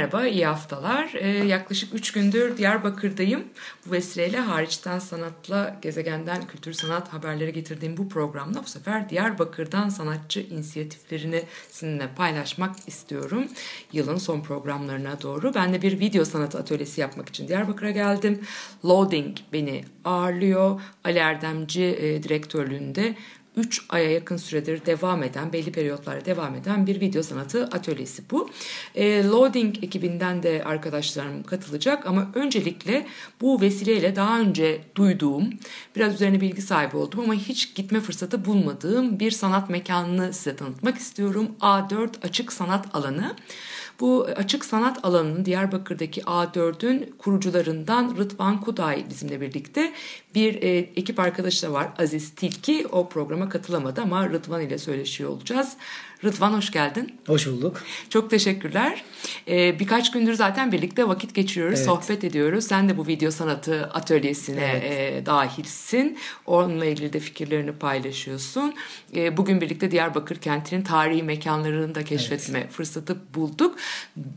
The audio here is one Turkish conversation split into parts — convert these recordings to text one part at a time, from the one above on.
Merhaba, iyi haftalar. Ee, yaklaşık 3 gündür Diyarbakır'dayım. Bu vesileyle hariçten sanatla gezegenden kültür sanat haberleri getirdiğim bu programda bu sefer Diyarbakır'dan sanatçı inisiyatiflerini sizinle paylaşmak istiyorum. Yılın son programlarına doğru. Ben de bir video sanatı atölyesi yapmak için Diyarbakır'a geldim. Loading beni ağırlıyor. Ali Erdemci e, direktörlüğünde 3 aya yakın süredir devam eden, belli periyotlarda devam eden bir video sanatı atölyesi bu. E, Loading ekibinden de arkadaşlarım katılacak ama öncelikle bu vesileyle daha önce duyduğum, biraz üzerine bilgi sahibi oldum ama hiç gitme fırsatı bulmadığım bir sanat mekanını size tanıtmak istiyorum. A4 Açık Sanat Alanı. Bu açık sanat alanının Diyarbakır'daki A4'ün kurucularından Rıdvan Kuday bizimle birlikte. Bir e, ekip arkadaşı da var Aziz Tilki. O programa katılamadı ama Rıdvan ile söyleşiyor olacağız. Rıdvan hoş geldin. Hoş bulduk. Çok teşekkürler. Ee, birkaç gündür zaten birlikte vakit geçiriyoruz, Evet. sohbet ediyoruz. Sen de bu video sanatı atölyesine e, dahilsin. Onunla ilgili de fikirlerini paylaşıyorsun. E, bugün birlikte Diyarbakır kentinin tarihi mekanlarını da keşfetme fırsatı bulduk.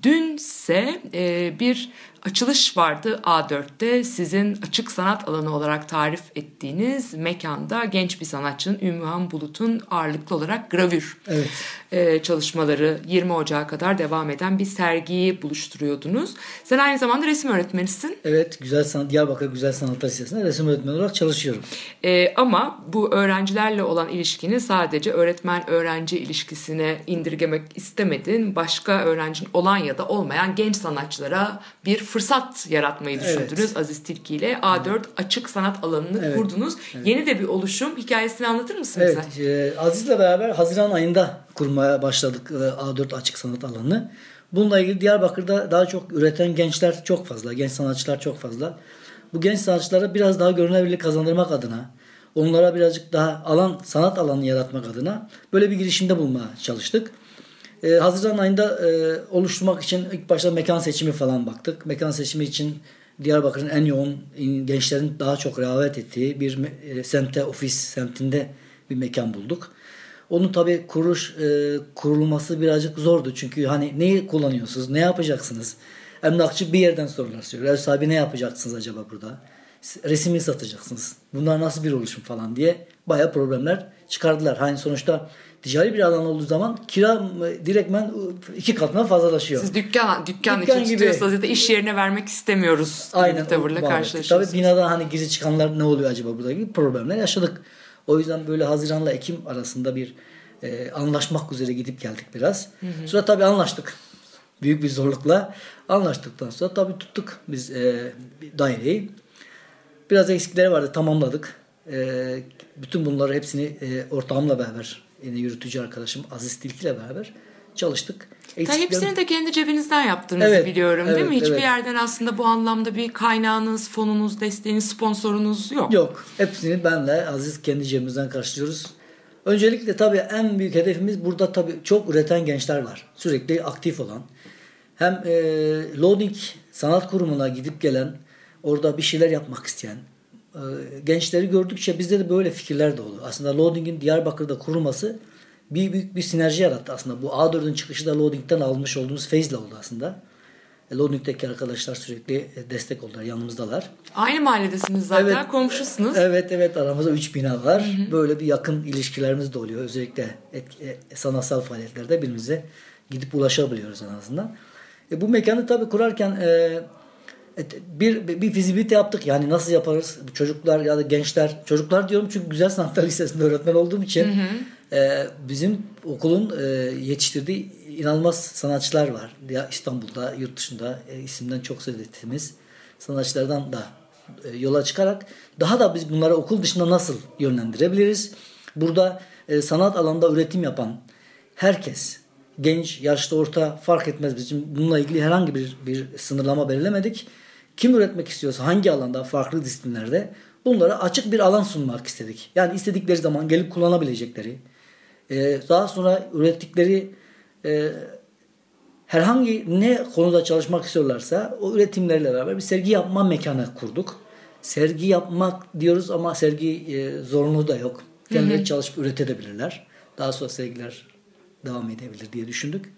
Dünse e, bir açılış vardı A4'te sizin açık sanat alanı olarak tarif ettiğiniz mekanda genç bir sanatçının Ümmühan Bulut'un ağırlıklı olarak gravür Evet. e, çalışmaları 20 Ocağı kadar devam eden bir sergiyi buluşturuyordunuz. Sen aynı zamanda resim öğretmenisin. Evet, Güzel Sanat Diyarbakır Güzel Sanatlar Lisesi'nde resim öğretmeni olarak çalışıyorum. E, ama bu öğrencilerle olan ilişkini sadece öğretmen-öğrenci ilişkisine indirgemek istemedin. Başka öğrencin olan ya da olmayan genç sanatçılara bir fırsat yaratmayı Evet. düşündünüz Aziz Tilki ile. A4 açık sanat alanını Evet. kurdunuz. Yeni de bir oluşum. Hikayesini anlatır mısın bize? Evet, e, Aziz'le beraber Haziran ayında kurmaya başladık e, A4 Açık Sanat Alanı. Bununla ilgili Diyarbakır'da daha çok üreten gençler çok fazla, genç sanatçılar çok fazla. Bu genç sanatçılara biraz daha görünebilirlik kazandırmak adına, onlara birazcık daha alan, sanat alanı yaratmak adına böyle bir girişimde bulmaya çalıştık. Ee, Haziran ayında e, oluşturmak için ilk başta mekan seçimi falan baktık. Mekan seçimi için Diyarbakır'ın en yoğun in- gençlerin daha çok rağbet ettiği bir e, semte, ofis semtinde bir mekan bulduk. Onun tabi kuruluş e, kurulması birazcık zordu. Çünkü hani neyi kullanıyorsunuz, ne yapacaksınız? Emlakçı bir yerden sorular soruyor. Ev sahibi ne yapacaksınız acaba burada? Resmi satacaksınız. Bunlar nasıl bir oluşum falan diye bayağı problemler çıkardılar. Hani sonuçta ticari bir alan olduğu zaman kira e, direktmen iki katına fazlalaşıyor. Siz dükkan, dükkan, Dükkan için gibi. da iş yerine vermek istemiyoruz Aynen tavırla karşılaşıyorsunuz. Tabii binada hani gizli çıkanlar ne oluyor acaba burada gibi problemler yaşadık. O yüzden böyle Haziran'la Ekim arasında bir e, anlaşmak üzere gidip geldik biraz. Sonra tabii anlaştık. Büyük bir zorlukla anlaştıktan sonra tabii tuttuk biz e, daireyi. Biraz eksikleri vardı tamamladık. E, bütün bunları hepsini e, ortağımla beraber yine yürütücü arkadaşım Aziz Tilki ile beraber çalıştık. Eksiklerim- hepsini de kendi cebinizden yaptığınızı Evet, biliyorum değil evet, mi? Hiçbir evet. yerden aslında bu anlamda bir kaynağınız, fonunuz, desteğiniz, sponsorunuz yok. Yok. Hepsini benle Aziz kendi cebimizden karşılıyoruz. Öncelikle tabii en büyük hedefimiz burada tabii çok üreten gençler var. Sürekli aktif olan. Hem e, Loading Sanat Kurumu'na gidip gelen, orada bir şeyler yapmak isteyen gençleri gördükçe bizde de böyle fikirler de oluyor. Aslında Loading'in Diyarbakır'da kurulması bir büyük bir sinerji yarattı aslında. Bu A4'ün çıkışı da Loading'den almış olduğumuz feyzle oldu aslında. E, Loading'deki arkadaşlar sürekli e, destek oldular, yanımızdalar. Aynı mahalledesiniz zaten, Evet. komşusunuz. Evet evet aramızda 3 bina var. Böyle bir yakın ilişkilerimiz de oluyor. Özellikle e, sanatsal faaliyetlerde birbirimize gidip ulaşabiliyoruz en azından. E, bu mekanı tabii kurarken e, bir, bir fizibilite yaptık. Yani nasıl yaparız? Çocuklar ya da gençler. Çocuklar diyorum çünkü Güzel Sanatlar Lisesi'nde öğretmen olduğum için e, bizim okulun e, yetiştirdiği inanılmaz sanatçılar var. Ya İstanbul'da, yurt dışında e, isimden çok söz ettiğimiz sanatçılardan da e, yola çıkarak daha da biz bunları okul dışında nasıl yönlendirebiliriz? Burada e, sanat alanında üretim yapan herkes genç, yaşlı, orta fark etmez bizim bununla ilgili herhangi bir bir sınırlama belirlemedik. Kim üretmek istiyorsa hangi alanda farklı disiplinlerde bunlara açık bir alan sunmak istedik. Yani istedikleri zaman gelip kullanabilecekleri, e, daha sonra ürettikleri e, herhangi ne konuda çalışmak istiyorlarsa o üretimlerle beraber bir sergi yapma mekanı kurduk. Sergi yapmak diyoruz ama sergi e, zorunluluğu da yok. Kendileri çalışıp üretebilirler. Daha sonra sergiler devam edebilir diye düşündük.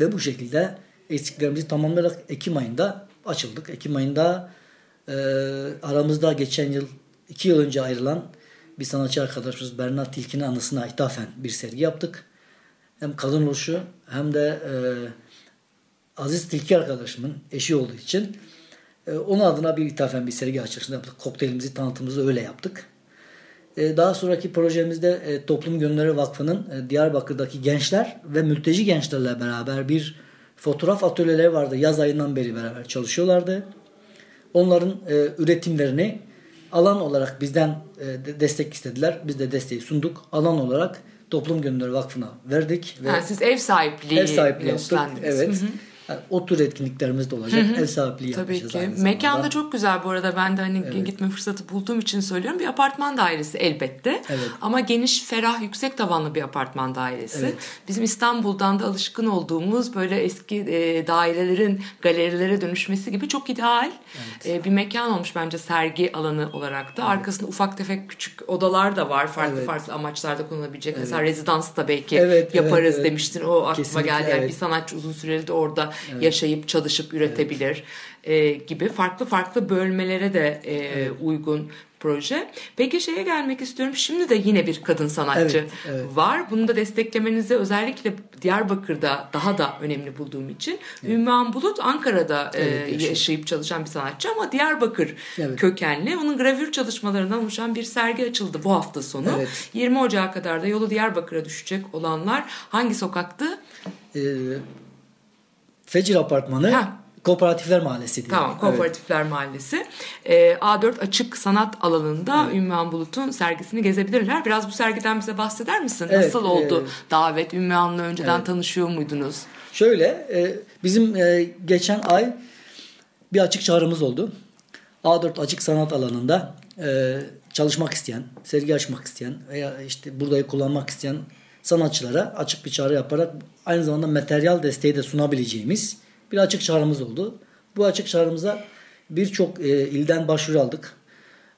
Ve bu şekilde eksiklerimizi tamamlayarak Ekim ayında açıldık. Ekim ayında e, aramızda geçen yıl, iki yıl önce ayrılan bir sanatçı arkadaşımız Bernard Tilki'nin anısına ithafen bir sergi yaptık. Hem kadın oluşu hem de e, Aziz Tilki arkadaşımın eşi olduğu için e, onun adına bir ithafen bir sergi açılışında yaptık. Kokteylimizi, tanıtımımızı öyle yaptık. E, daha sonraki projemizde e, Toplum Gönülleri Vakfı'nın e, Diyarbakır'daki gençler ve mülteci gençlerle beraber bir fotoğraf atölyeleri vardı. Yaz ayından beri beraber çalışıyorlardı. Onların e, üretimlerini alan olarak bizden e, de- destek istediler. Biz de desteği sunduk. Alan olarak Toplum Gönülleri Vakfı'na verdik. Ve Ha, siz ev sahipliği ev sahipliği yaptık. Evet. Hı hı. Yani o tür etkinliklerimiz de olacak. Ev sahipliği Tabii yapacağız ki. aynı Mekan zamanda. da çok güzel bu arada. Ben de hani gitme fırsatı bulduğum için söylüyorum. Bir apartman dairesi elbette. Evet. Ama geniş, ferah, yüksek tavanlı bir apartman dairesi. Evet. Bizim İstanbul'dan da alışkın olduğumuz böyle eski e, dairelerin galerilere dönüşmesi gibi çok ideal e, bir mekan olmuş bence sergi alanı olarak da. Arkasında ufak tefek küçük odalar da var. Farklı Evet. farklı amaçlarda kullanılabilecek. Mesela rezidans da belki Evet, evet, yaparız evet. demiştin. O aklıma Kesinlikle, geldi. Yani evet. bir sanatçı uzun süreli de orada yaşayıp çalışıp üretebilir e, gibi farklı farklı bölmelere de e, uygun proje. Peki şeye gelmek istiyorum. Şimdi de yine bir kadın sanatçı Evet, evet. var. Bunu da desteklemenizi özellikle Diyarbakır'da daha da önemli bulduğum için. Ümmühan Bulut Ankara'da e, Evet, yaşıyor. yaşayıp çalışan bir sanatçı ama Diyarbakır Evet. kökenli. Onun gravür çalışmalarından oluşan bir sergi açıldı bu hafta sonu. Evet. 20 Ocağı kadar da yolu Diyarbakır'a düşecek olanlar hangi sokaktı? Ee, Fecir Apartmanı Ha. Kooperatifler Mahallesi diye. Tamam, Kooperatifler Mahallesi. Ee, A4 Açık Sanat alanında Ümmühan Bulut'un sergisini gezebilirler. Biraz bu sergiden bize bahseder misin? Evet, Nasıl oldu e, davet? Ümmühan'la önceden tanışıyor muydunuz? Şöyle e, bizim e, geçen ay bir açık çağrımız oldu. A4 açık sanat alanında e, çalışmak isteyen, sergi açmak isteyen veya işte burayı kullanmak isteyen sanatçılara açık bir çağrı yaparak aynı zamanda materyal desteği de sunabileceğimiz bir açık çağrımız oldu. Bu açık çağrımıza birçok e, ilden başvuru aldık.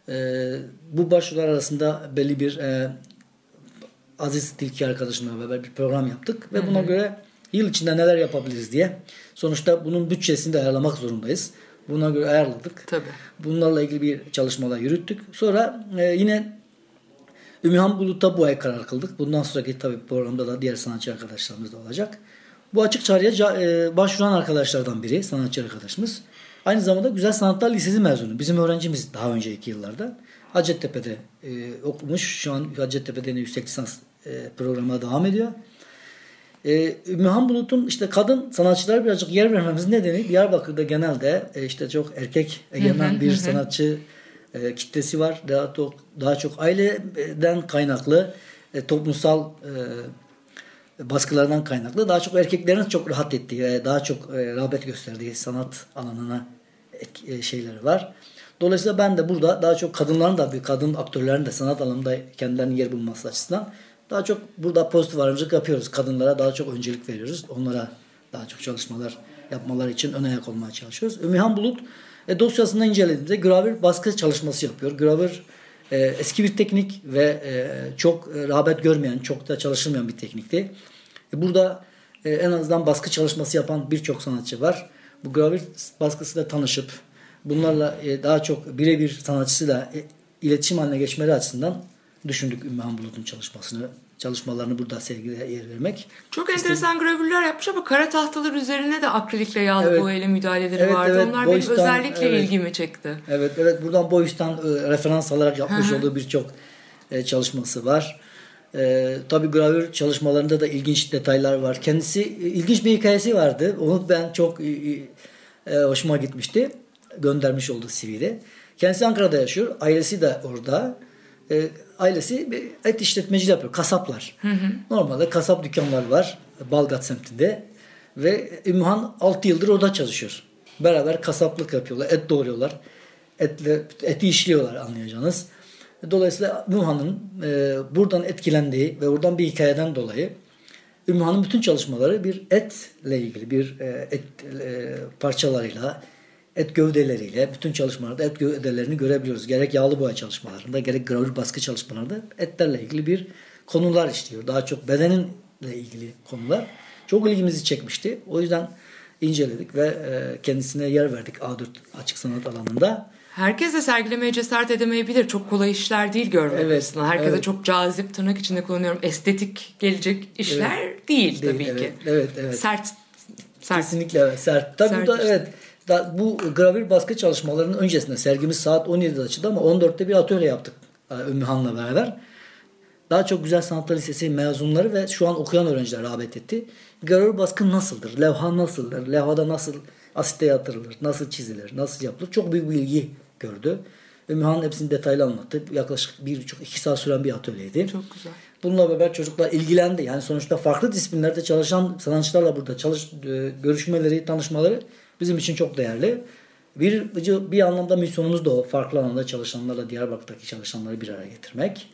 E, bu başvurular arasında belli bir e, Aziz Tilki arkadaşımla beraber bir program yaptık ve buna göre yıl içinde neler yapabiliriz diye sonuçta bunun bütçesini de ayarlamak zorundayız. Buna göre ayarladık. Tabii. Bunlarla ilgili bir çalışmalar yürüttük. Sonra e, yine Ümmühan Bulut'ta bu ay karar kıldık. Bundan sonraki tabii programda da diğer sanatçı arkadaşlarımız da olacak. Bu açık çağrıya e, başvuran arkadaşlardan biri, sanatçı arkadaşımız. Aynı zamanda Güzel Sanatlar Lisesi mezunu. Bizim öğrencimiz daha önceki yıllarda. Hacettepe'de e, okumuş. Şu an Hacettepe'de yine yüksek lisans e, programına devam ediyor. E, Ümmühan Bulut'un işte kadın sanatçılara birazcık yer vermemizin nedeni Diyarbakır'da genelde e, işte çok erkek egemen bir sanatçı e, kitlesi var. Daha çok, daha çok aileden kaynaklı e, toplumsal e, baskılardan kaynaklı daha çok erkeklerin çok rahat ettiği, e, daha çok e, rağbet gösterdiği sanat alanına etki- e, şeyleri var. Dolayısıyla ben de burada daha çok kadınların da bir kadın aktörlerin de sanat alanında kendilerinin yer bulması açısından daha çok burada pozitif ayrımcılık yapıyoruz. Kadınlara daha çok öncelik veriyoruz. Onlara daha çok çalışmalar yapmaları için ön ayak olmaya çalışıyoruz. Ümmühan Bulut e, dosyasında incelediğimizde gravür baskı çalışması yapıyor. Gravür e, eski bir teknik ve e, çok rağbet görmeyen, çok da çalışılmayan bir teknikti. E, burada e, en azından baskı çalışması yapan birçok sanatçı var. Bu gravür baskısıyla tanışıp bunlarla e, daha çok birebir sanatçısıyla e, iletişim haline geçmeleri açısından düşündük Ümmühan Bulut'un çalışmasını, çalışmalarını burada sergide yer vermek. Çok enteresan gravürler yapmış ama kara tahtalar üzerine de akrilikle yağlı Evet. boyayla müdahaleleri Evet, vardı. evet, Onlar benim Boyce'tan, özellikle evet. ilgimi çekti. Evet evet buradan Boyce'tan e, referans alarak yapmış olduğu birçok e, çalışması var. E, tabii gravür çalışmalarında da ilginç detaylar var. Kendisi e, ilginç bir hikayesi vardı. Onu ben çok e, e, hoşuma gitmişti. göndermiş olduğu CV'de. Kendisi Ankara'da yaşıyor. Ailesi de orada. E, ailesi bir et işletmeciliği yapıyor. Kasaplar. Normalde kasap dükkanları var. Balgat semtinde. Ve Ümmühan 6 yıldır orada çalışıyor. Beraber kasaplık yapıyorlar. Et doğuruyorlar. Etle, eti işliyorlar anlayacağınız. Dolayısıyla Ümmühan'ın e, buradan etkilendiği ve buradan bir hikayeden dolayı Ümmühan'ın bütün çalışmaları bir etle ilgili, bir e, et e, parçalarıyla, et gövdeleriyle, bütün çalışmalarda et gövdelerini görebiliyoruz. Gerek yağlı boya çalışmalarında, gerek gravür baskı çalışmalarında etlerle ilgili bir konular işliyor. Daha çok bedeninle ilgili konular. Çok ilgimizi çekmişti. O yüzden inceledik ve e, kendisine yer verdik A4 açık sanat alanında. Herkes de sergilemeye cesaret edemeyebilir. Çok kolay işler değil görmek Evet, açısından. Herkese evet. çok cazip tırnak içinde kullanıyorum. Estetik gelecek işler değil, Değil, tabii evet, ki. evet, evet. Sert. Sert. Kesinlikle evet. Sert. Tabii Sert bu da işte. evet. Da, bu gravür baskı çalışmalarının öncesinde sergimiz saat 17'de açıldı ama 14'te bir atölye yaptık e, Ümmü Han'la beraber. Daha çok Güzel Sanatlar Lisesi mezunları ve şu an okuyan öğrenciler rağbet etti. Gravür baskı nasıldır? Levha nasıldır? Levhada nasıl asite yatırılır? Nasıl çizilir? Nasıl yapılır? Çok büyük bir ilgi gördü. Ümmü Han hepsini detaylı anlattı. Yaklaşık bir buçuk iki saat süren bir atölyeydi. Çok güzel. Bununla beraber çocuklar ilgilendi. Yani sonuçta farklı disiplinlerde çalışan sanatçılarla burada çalış, e, görüşmeleri, tanışmaları bizim için çok değerli. Bir, bir anlamda misyonumuz da o. Farklı alanda çalışanlarla Diyarbakır'daki çalışanları bir araya getirmek.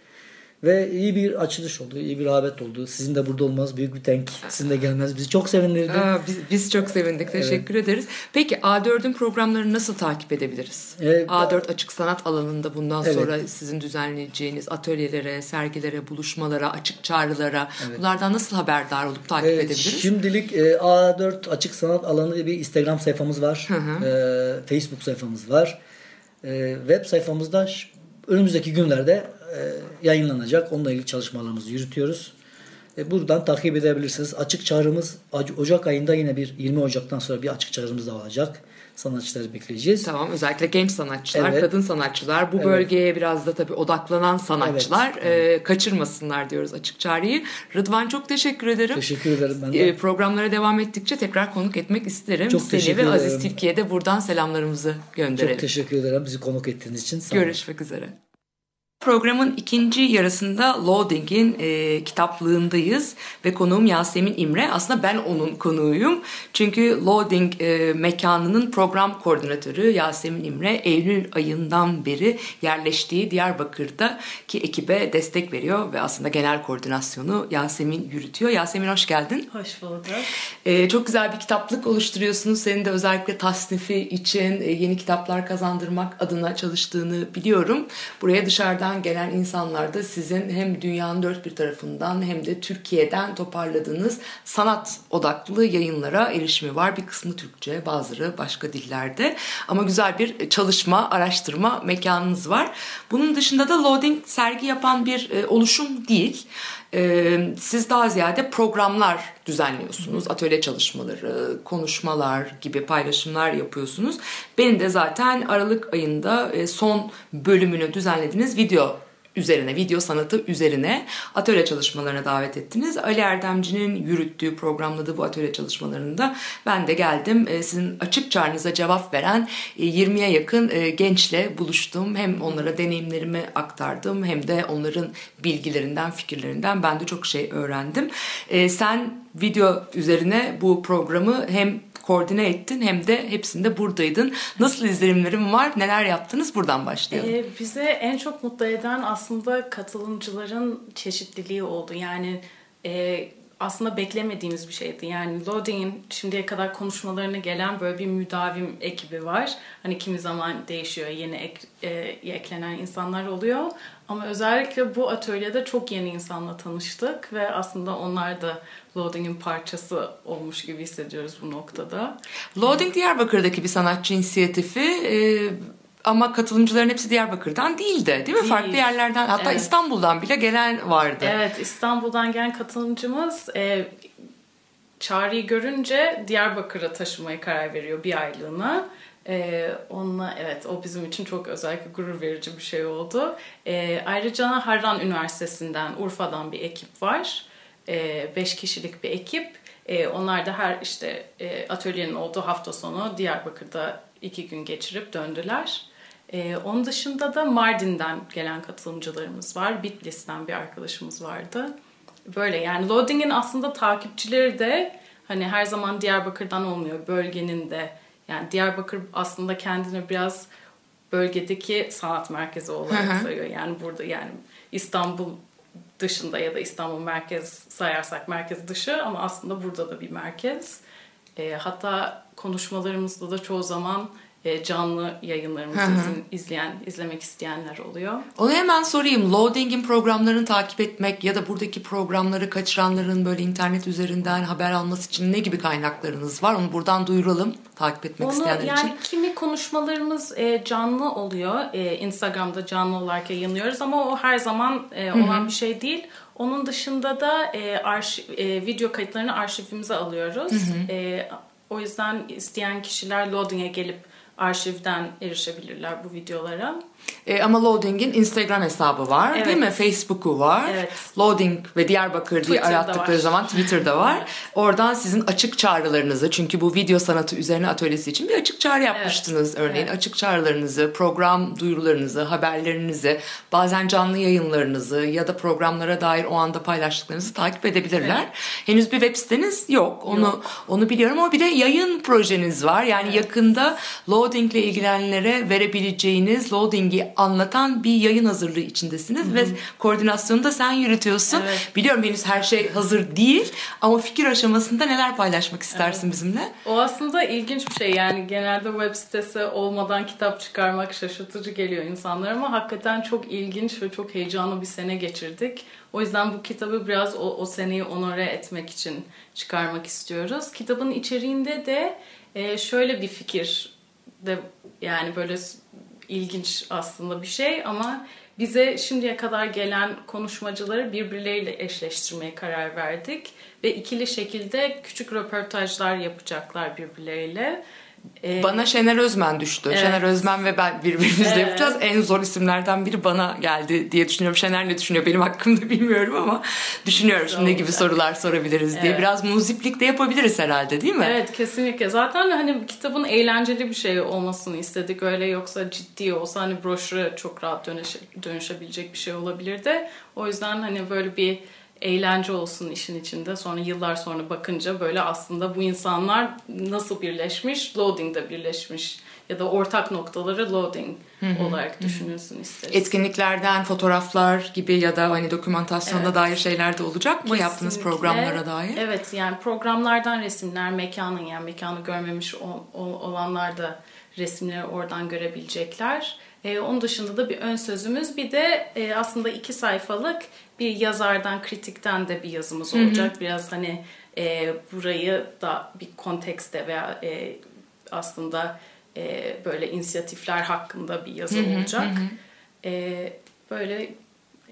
Ve iyi bir açılış oldu, iyi bir rağbet oldu. Sizin de burada olmanız büyük bir tank. Sizin de gelmeniz bizi çok sevindirdi. Aa, biz, biz çok sevindik. Teşekkür ederiz. Peki A4'ün programlarını nasıl takip edebiliriz? Ee, A4 açık sanat alanında bundan Evet. sonra sizin düzenleyeceğiniz atölyelere, sergilere, buluşmalara, açık çağrılara bunlardan nasıl haberdar olup takip Ee, edebiliriz? Şimdilik e, A4 Açık Sanat alanı bir Instagram sayfamız var. Ee, Facebook sayfamız var. Ee, web sayfamızda önümüzdeki günlerde e, yayınlanacak. Onunla ilgili çalışmalarımızı yürütüyoruz. E, buradan takip edebilirsiniz. Açık çağrımız Ocak ayında yine bir 20 Ocak'tan sonra bir açık çağrımız da olacak. Sanatçıları bekleyeceğiz. Tamam özellikle genç sanatçılar, Evet. kadın sanatçılar, bu Evet. bölgeye biraz da tabii odaklanan sanatçılar e, kaçırmasınlar diyoruz açık çağrıyı. Rıdvan çok teşekkür ederim. Teşekkür ederim ben de. E, programlara devam ettikçe tekrar konuk etmek isterim. Çok Seni teşekkür ve Aziz ederim. Tilki'ye de buradan selamlarımızı gönderelim. Çok teşekkür ederim bizi konuk ettiğiniz için. Sağ olun. Görüşmek üzere. Programın ikinci yarısında Loading'in e, kitaplığındayız ve konuğum Yasemin İmre. Aslında ben onun konuğuyum. Çünkü Loading e, mekanının program koordinatörü Yasemin İmre Eylül ayından beri yerleştiği Diyarbakır'daki ekibe destek veriyor ve aslında genel koordinasyonu Yasemin yürütüyor. Yasemin hoş geldin. Hoş bulduk. Ee, çok güzel bir kitaplık oluşturuyorsunuz. Senin de özellikle tasnifi için e, yeni kitaplar kazandırmak adına çalıştığını biliyorum. Buraya dışarıdan gelen insanlar da sizin hem dünyanın dört bir tarafından hem de Türkiye'den toparladığınız sanat odaklı yayınlara erişimi var. Bir kısmı Türkçe, bazıları başka dillerde. Ama güzel bir çalışma, araştırma mekanınız var. Bunun dışında da Loading sergi yapan bir e, oluşum değil. Ee, siz daha ziyade programlar düzenliyorsunuz. Atölye çalışmaları, konuşmalar gibi paylaşımlar yapıyorsunuz. Beni de zaten Aralık ayında e, son bölümünü düzenlediğiniz video üzerine, video sanatı üzerine atölye çalışmalarına davet ettiniz. Ali Erdemci'nin yürüttüğü, programladığı bu atölye çalışmalarında ben de geldim. E, Sizin açık çağrınıza cevap veren e, 20'ye yakın e, gençle buluştum. Hem onlara deneyimlerimi aktardım hem de onların bilgilerinden, fikirlerinden ben de çok şey öğrendim. E, Sen video üzerine bu programı hem koordine ettin hem de hepsinde buradaydın. Nasıl izlenimlerim var, neler yaptınız buradan başlayalım. Ee, bize en çok mutlu eden aslında katılımcıların çeşitliliği oldu. Yani e, aslında beklemediğimiz bir şeydi. Yani Loading'in şimdiye kadar konuşmalarına gelen böyle bir müdavim ekibi var. Hani kimi zaman değişiyor, yeni ek, e, eklenen insanlar oluyor. Ama özellikle bu atölyede çok yeni insanla tanıştık ve aslında onlar da Loading'in parçası olmuş gibi hissediyoruz bu noktada. Loading Diyarbakır'daki bir sanatçı inisiyatifi e, ama katılımcıların hepsi Diyarbakır'dan değildi değil mi? Değil. Farklı yerlerden hatta Evet. İstanbul'dan bile gelen vardı. Evet, İstanbul'dan gelen katılımcımız e, çağrıyı görünce Diyarbakır'a taşımaya karar veriyor bir aylığına. E, onunla evet o bizim için çok özellikle gurur verici bir şey oldu. E, ayrıca Harran Üniversitesi'nden Urfa'dan bir ekip var. E, beş kişilik bir ekip. E, onlar da her işte e, atölyenin olduğu hafta sonu Diyarbakır'da iki gün geçirip döndüler. Ee, onun dışında da Mardin'den gelen katılımcılarımız var. Bitlis'ten bir arkadaşımız vardı. Böyle yani Loading'in aslında takipçileri de hani her zaman Diyarbakır'dan olmuyor. Bölgenin de yani Diyarbakır aslında kendini biraz bölgedeki sanat merkezi olarak sayıyor. Yani burada yani İstanbul dışında ya da İstanbul merkez sayarsak merkez dışı ama aslında burada da bir merkez. E, hatta konuşmalarımızda da çoğu zaman e, canlı yayınlarımızı izin- izleyen, izlemek isteyenler oluyor. Onu hemen sorayım. Loading'in programlarını takip etmek ya da buradaki programları kaçıranların böyle internet üzerinden haber alması için ne gibi kaynaklarınız var? Onu buradan duyuralım takip etmek Onu isteyenler yani için. kimi konuşmalarımız e, canlı oluyor. E, Instagram'da canlı olarak yayınlıyoruz ama o her zaman e, olan bir şey değil. Onun dışında da e, arşiv, e, video kayıtlarını arşivimize alıyoruz. E, o yüzden isteyen kişiler Loading'e gelip arşivden erişebilirler bu videolara. E, ama Loading'in Instagram hesabı var Evet. değil mi? Facebook'u var. Evet. Loading ve Diyarbakır diye Twitter'da arattıkları var. zaman Twitter'da var. Oradan sizin açık çağrılarınızı çünkü bu video sanatı üzerine atölyesi için bir açık çağrı yapmıştınız örneğin. Evet. Açık çağrılarınızı, program duyurularınızı, haberlerinizi, bazen canlı yayınlarınızı ya da programlara dair o anda paylaştıklarınızı takip edebilirler. Henüz bir web siteniz yok. Onu onu biliyorum ama bir de yayın projeniz var. Yani yakında Loading ile ilgilenenlere verebileceğiniz Loading'i anlatan bir yayın hazırlığı içindesiniz ve koordinasyonu da sen yürütüyorsun. Evet. Biliyorum henüz her şey hazır değil ama fikir aşamasında neler paylaşmak istersin bizimle? O aslında ilginç bir şey yani genelde web sitesi olmadan kitap çıkarmak şaşırtıcı geliyor insanlara ama hakikaten çok ilginç ve çok heyecanlı bir sene geçirdik. O yüzden bu kitabı biraz o, o seneyi onore etmek için çıkarmak istiyoruz. Kitabın içeriğinde de e, şöyle bir fikir de yani böyle ilginç aslında bir şey ama bize şimdiye kadar gelen konuşmacıları birbirleriyle eşleştirmeye karar verdik ve ikili şekilde küçük röportajlar yapacaklar birbirleriyle. Ee, Bana Şener Özmen düştü. Evet. Şener Özmen ve ben birbirimizle Evet. yapacağız. En zor isimlerden biri bana geldi diye düşünüyorum. Şener ne düşünüyor benim hakkımda bilmiyorum ama düşünüyorum Güzel şimdi ne gibi olacak. sorular sorabiliriz diye. Evet. Biraz muziplik de yapabiliriz herhalde değil mi? Evet kesinlikle. Zaten hani kitabın eğlenceli bir şey olmasını istedik. Öyle yoksa ciddi olsa hani broşüre çok rahat dönüşe, dönüşebilecek bir şey olabilirdi. O yüzden hani böyle bir eğlence olsun işin içinde. Sonra yıllar sonra bakınca böyle aslında bu insanlar nasıl birleşmiş? Loading'de birleşmiş. Ya da ortak noktaları loading olarak düşünülsün isteriz. Etkinliklerden fotoğraflar gibi ya da hani dokümantasyona Evet. dair şeyler de olacak mı yaptığınız Kesinlikle. programlara dair? Evet yani programlardan resimler, mekanın yani mekanı görmemiş ol- ol- olanlar da resimleri oradan görebilecekler. Ee, onun dışında da bir ön sözümüz bir de e, aslında iki sayfalık bir yazardan, kritikten de bir yazımız olacak. Biraz hani e, burayı da bir kontekste veya e, aslında e, böyle inisiyatifler hakkında bir yazı olacak. E, böyle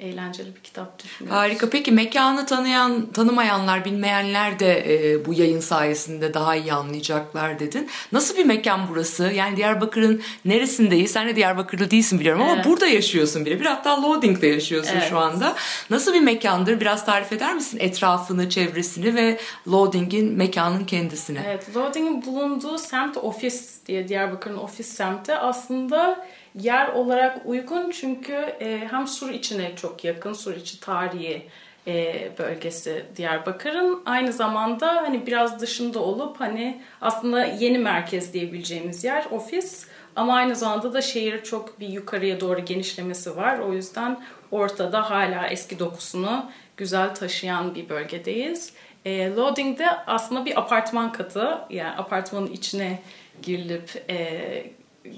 eğlenceli bir kitap düşünüyoruz. Harika. Peki mekanı tanıyan, tanımayanlar, bilmeyenler de e, bu yayın sayesinde daha iyi anlayacaklar dedin. Nasıl bir mekan burası? Yani Diyarbakır'ın neresindeyiz? Sen de Diyarbakırlı değilsin biliyorum ama Evet. burada yaşıyorsun bile. Bir hatta Loading'de yaşıyorsun Evet. şu anda. Nasıl bir mekandır? Biraz tarif eder misin etrafını, çevresini ve Loading'in mekanın kendisini? Evet, Loading'in bulunduğu semt ofis diye Diyarbakır'ın ofis semti aslında yer olarak uygun çünkü e, hem Sur içine çok yakın, Sur içi tarihi e, bölgesi Diyarbakır'ın aynı zamanda hani biraz dışında olup hani aslında yeni merkez diyebileceğimiz yer ofis ama aynı zamanda da şehir çok bir yukarıya doğru genişlemesi var. O yüzden ortada hala eski dokusunu güzel taşıyan bir bölgedeyiz. E, Loading'de aslında bir apartman katı yani apartmanın içine girilip e,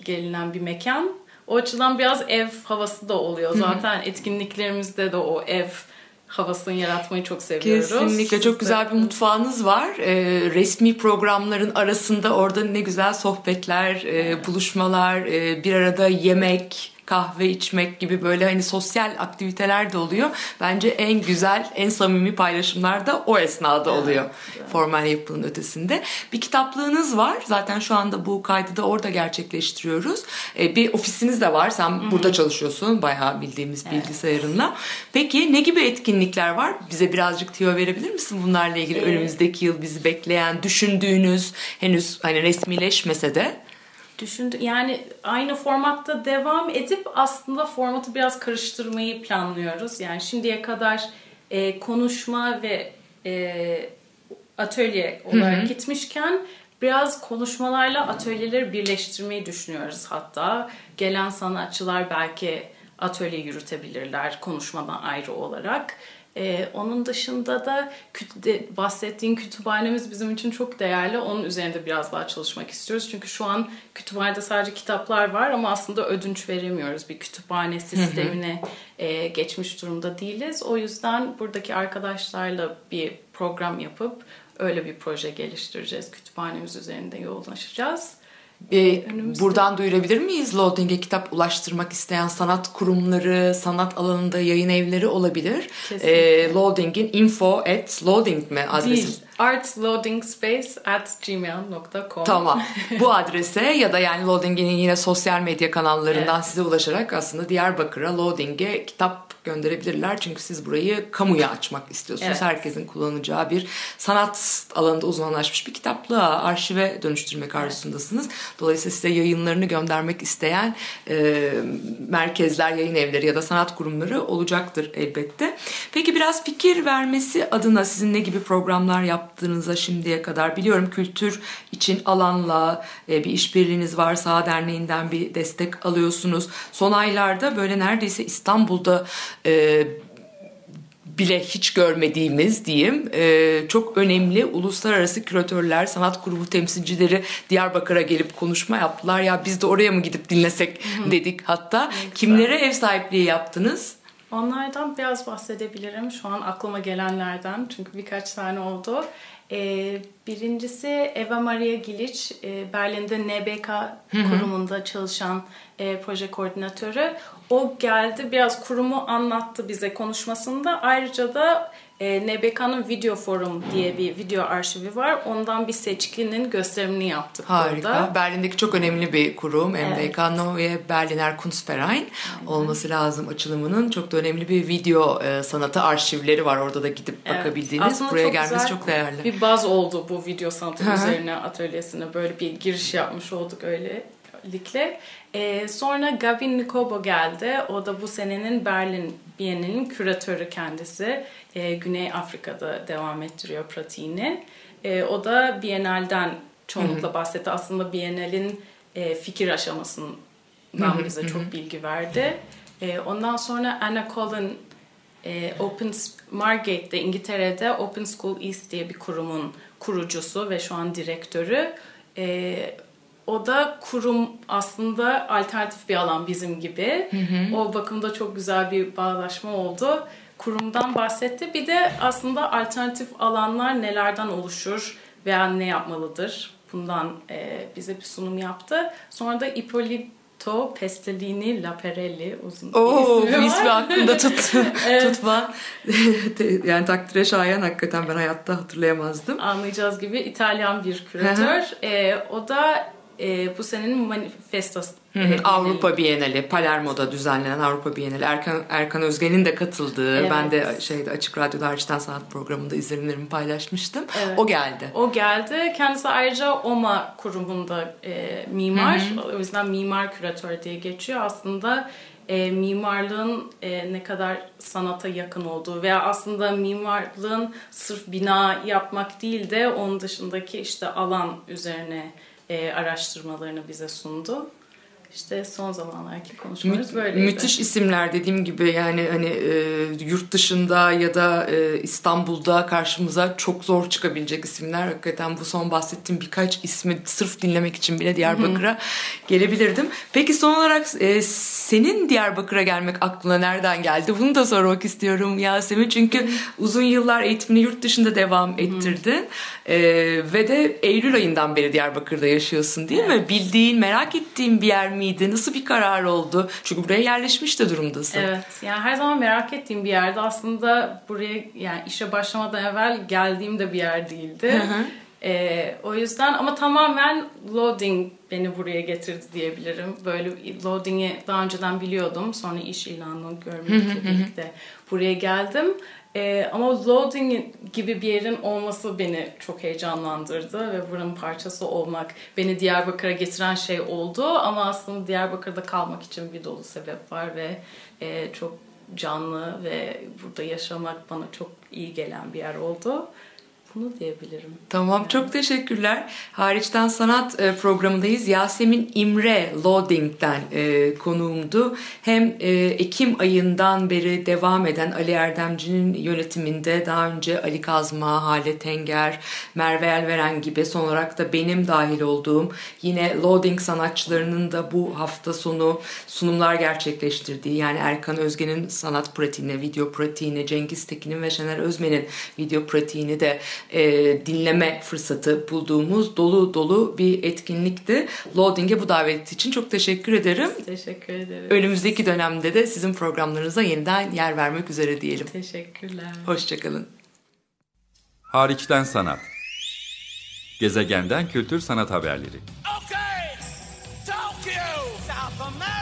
gelinen bir mekan. O açıdan biraz ev havası da oluyor. Zaten etkinliklerimizde de o ev havasını yaratmayı çok seviyoruz. Kesinlikle çok Siz güzel de- bir mutfağınız var. Ee, resmi programların arasında orada ne güzel sohbetler, e, buluşmalar, e, bir arada yemek, kahve içmek gibi böyle hani sosyal aktiviteler de oluyor. Bence en güzel, en samimi paylaşımlar da o esnada oluyor. Formal yapının ötesinde. Bir kitaplığınız var. Zaten şu anda bu kaydı da orada gerçekleştiriyoruz. Ee, bir ofisiniz de var. Sen burada çalışıyorsun. Bayağı bildiğimiz bilgisayarınla. Peki ne gibi etkinlikler var? Bize birazcık tüyo verebilir misin bunlarla ilgili? Ee, Önümüzdeki yıl bizi bekleyen, düşündüğünüz, henüz hani resmileşmese de. Düşündü yani aynı formatta devam edip aslında formatı biraz karıştırmayı planlıyoruz. Yani şimdiye kadar e, konuşma ve e, atölye olarak gitmişken biraz konuşmalarla atölyeleri birleştirmeyi düşünüyoruz hatta. Gelen sanatçılar belki atölye yürütebilirler konuşmadan ayrı olarak. Ee, onun dışında da küt- bahsettiğin kütüphanemiz bizim için çok değerli. Onun üzerinde biraz daha çalışmak istiyoruz. Çünkü şu an kütüphanede sadece kitaplar var ama aslında ödünç veremiyoruz. Bir kütüphane sistemine e, geçmiş durumda değiliz. O yüzden buradaki arkadaşlarla bir program yapıp öyle bir proje geliştireceğiz. Kütüphanemiz üzerinde yoğunlaşacağız. Önümüzde- buradan duyurabilir miyiz? Loading'e kitap ulaştırmak isteyen sanat kurumları, sanat alanında yayın evleri olabilir. Kesinlikle. Ee, Loading'in info at loading mi adresi? Değil. Artloadingspace at gmail.com Tamam. Bu adrese ya da yani Loading'in yine sosyal medya kanallarından Evet. size ulaşarak aslında Diyarbakır'a Loading'e kitap gönderebilirler. Çünkü siz burayı kamuya açmak istiyorsunuz. Evet. Herkesin kullanacağı bir sanat alanında uzmanlaşmış bir kitaplığa, arşive dönüştürmek arzusundasınız. Dolayısıyla size yayınlarını göndermek isteyen e, merkezler, yayın evleri ya da sanat kurumları olacaktır elbette. Peki biraz fikir vermesi adına sizin ne gibi programlar yaptığınıza şimdiye kadar biliyorum kültür için alanla e, bir işbirliğiniz var. Sağ Derneği'nden bir destek alıyorsunuz. Son aylarda böyle neredeyse İstanbul'da e, bile hiç görmediğimiz diyeyim e, çok önemli uluslararası küratörler, sanat grubu temsilcileri Diyarbakır'a gelip konuşma yaptılar. Ya biz de oraya mı gidip dinlesek dedik hatta. Kimlere ev sahipliği yaptınız? Onlardan biraz bahsedebilirim. Şu an aklıma gelenlerden. Çünkü birkaç tane oldu. Ee, birincisi Eva Maria Gilic, e, Berlin'de NBK kurumunda çalışan e, proje koordinatörü. O geldi biraz kurumu anlattı bize konuşmasında. Ayrıca da e, NBK'nın Video Forum diye bir video arşivi var. Ondan bir seçkinin gösterimini yaptık Harika. burada. Berlin'deki çok önemli bir kurum. Evet. MDK Neue Berliner Kunstverein olması lazım açılımının. Çok da önemli bir video e, sanatı arşivleri var. Orada da gidip Evet. bakabildiğiniz. Aslında Buraya çok gelmeniz çok değerli. Bir baz oldu bu video sanatı üzerine atölyesine böyle bir giriş yapmış olduk öylelikle. Ee, sonra Gabin Nikobo geldi. O da bu senenin Berlin Bienalinin küratörü kendisi. Ee, Güney Afrika'da devam ettiriyor pratiğini. Ee, o da Bienal'den çoğunlukla bahsetti. Aslında Bienal'in e, fikir aşamasından bize çok bilgi verdi. Ee, ondan sonra Anna Collin e, Open Margate'de İngiltere'de Open School East diye bir kurumun kurucusu ve şu an direktörü. E, o da kurum aslında alternatif bir alan bizim gibi. O bakımda çok güzel bir bağlaşma oldu. Kurumdan bahsetti. Bir de aslında alternatif alanlar nelerden oluşur veya ne yapmalıdır? Bundan e, bize bir sunum yaptı. Sonra da Ippolito Pestellini Laperelli uzun bir Oo, ismi bu var. ismi aklımda tut, Evet. tutma. yani takdire şayan hakikaten ben hayatta hatırlayamazdım. anlayacağız gibi İtalyan bir küratör. Ee, o da e, bu senenin manifestosu. Hı hı, Avrupa Bienali, Palermo'da düzenlenen Avrupa Bienali. Erkan, Erkan Özgen'in de katıldığı, Evet. ben de şeyde Açık Radyo'da Hariçten Sanat programında izlenimlerimi paylaşmıştım. Evet. O geldi. O geldi. Kendisi ayrıca OMA kurumunda e, mimar. O yüzden mimar küratör diye geçiyor. Aslında e, mimarlığın e, ne kadar sanata yakın olduğu veya aslında mimarlığın sırf bina yapmak değil de onun dışındaki işte alan üzerine e, araştırmalarını bize sundu. İşte son zamanlarki konuşmalarımız Mü- böyleydi. müthiş isimler dediğim gibi yani hani e, yurt dışında ya da e, İstanbul'da karşımıza çok zor çıkabilecek isimler. Hakikaten bu son bahsettiğim birkaç ismi sırf dinlemek için bile Diyarbakır'a gelebilirdim. Peki son olarak e, senin Diyarbakır'a gelmek aklına nereden geldi? Bunu da sormak istiyorum Yasemin. Çünkü uzun yıllar eğitimini yurt dışında devam ettirdin. E, ve de Eylül ayından beri Diyarbakır'da yaşıyorsun değil mi? Bildiğin, merak ettiğin bir yer miydi? Nasıl bir karar oldu? Çünkü buraya yerleşmiş de durumdasın. Evet. Yani her zaman merak ettiğim bir yerde aslında buraya yani işe başlamadan evvel geldiğim de bir yer değildi. E, o yüzden ama tamamen loading beni buraya getirdi diyebilirim. Böyle loading'i daha önceden biliyordum. Sonra iş ilanını görmekle birlikte buraya geldim. Ee, ama loading gibi bir yerin olması beni çok heyecanlandırdı ve buranın parçası olmak beni Diyarbakır'a getiren şey oldu. Ama aslında Diyarbakır'da kalmak için bir dolu sebep var ve e, çok canlı ve burada yaşamak bana çok iyi gelen bir yer oldu. Bunu diyebilirim. Tamam çok teşekkürler. Hariçten Sanat e, programındayız. Yasemin İmre Loading'den e, konuğumdu. Hem e, Ekim ayından beri devam eden Ali Erdemci'nin yönetiminde daha önce Ali Kazma, Hale Tenger, Merve Elveren gibi son olarak da benim dahil olduğum yine Loading sanatçılarının da bu hafta sonu sunumlar gerçekleştirdiği yani Erkan Özge'nin sanat pratiğine, video pratiğine, Cengiz Tekin'in ve Şener Özmen'in video pratiğini de e, dinleme fırsatı bulduğumuz dolu dolu bir etkinlikti. Loading'e bu davet için çok teşekkür ederim. Teşekkür ederim. Önümüzdeki dönemde de sizin programlarınıza yeniden yer vermek üzere diyelim. Teşekkürler. Hoşçakalın. Hariçten sanat. Gezegenden kültür sanat haberleri. Okay, Tokyo, South America,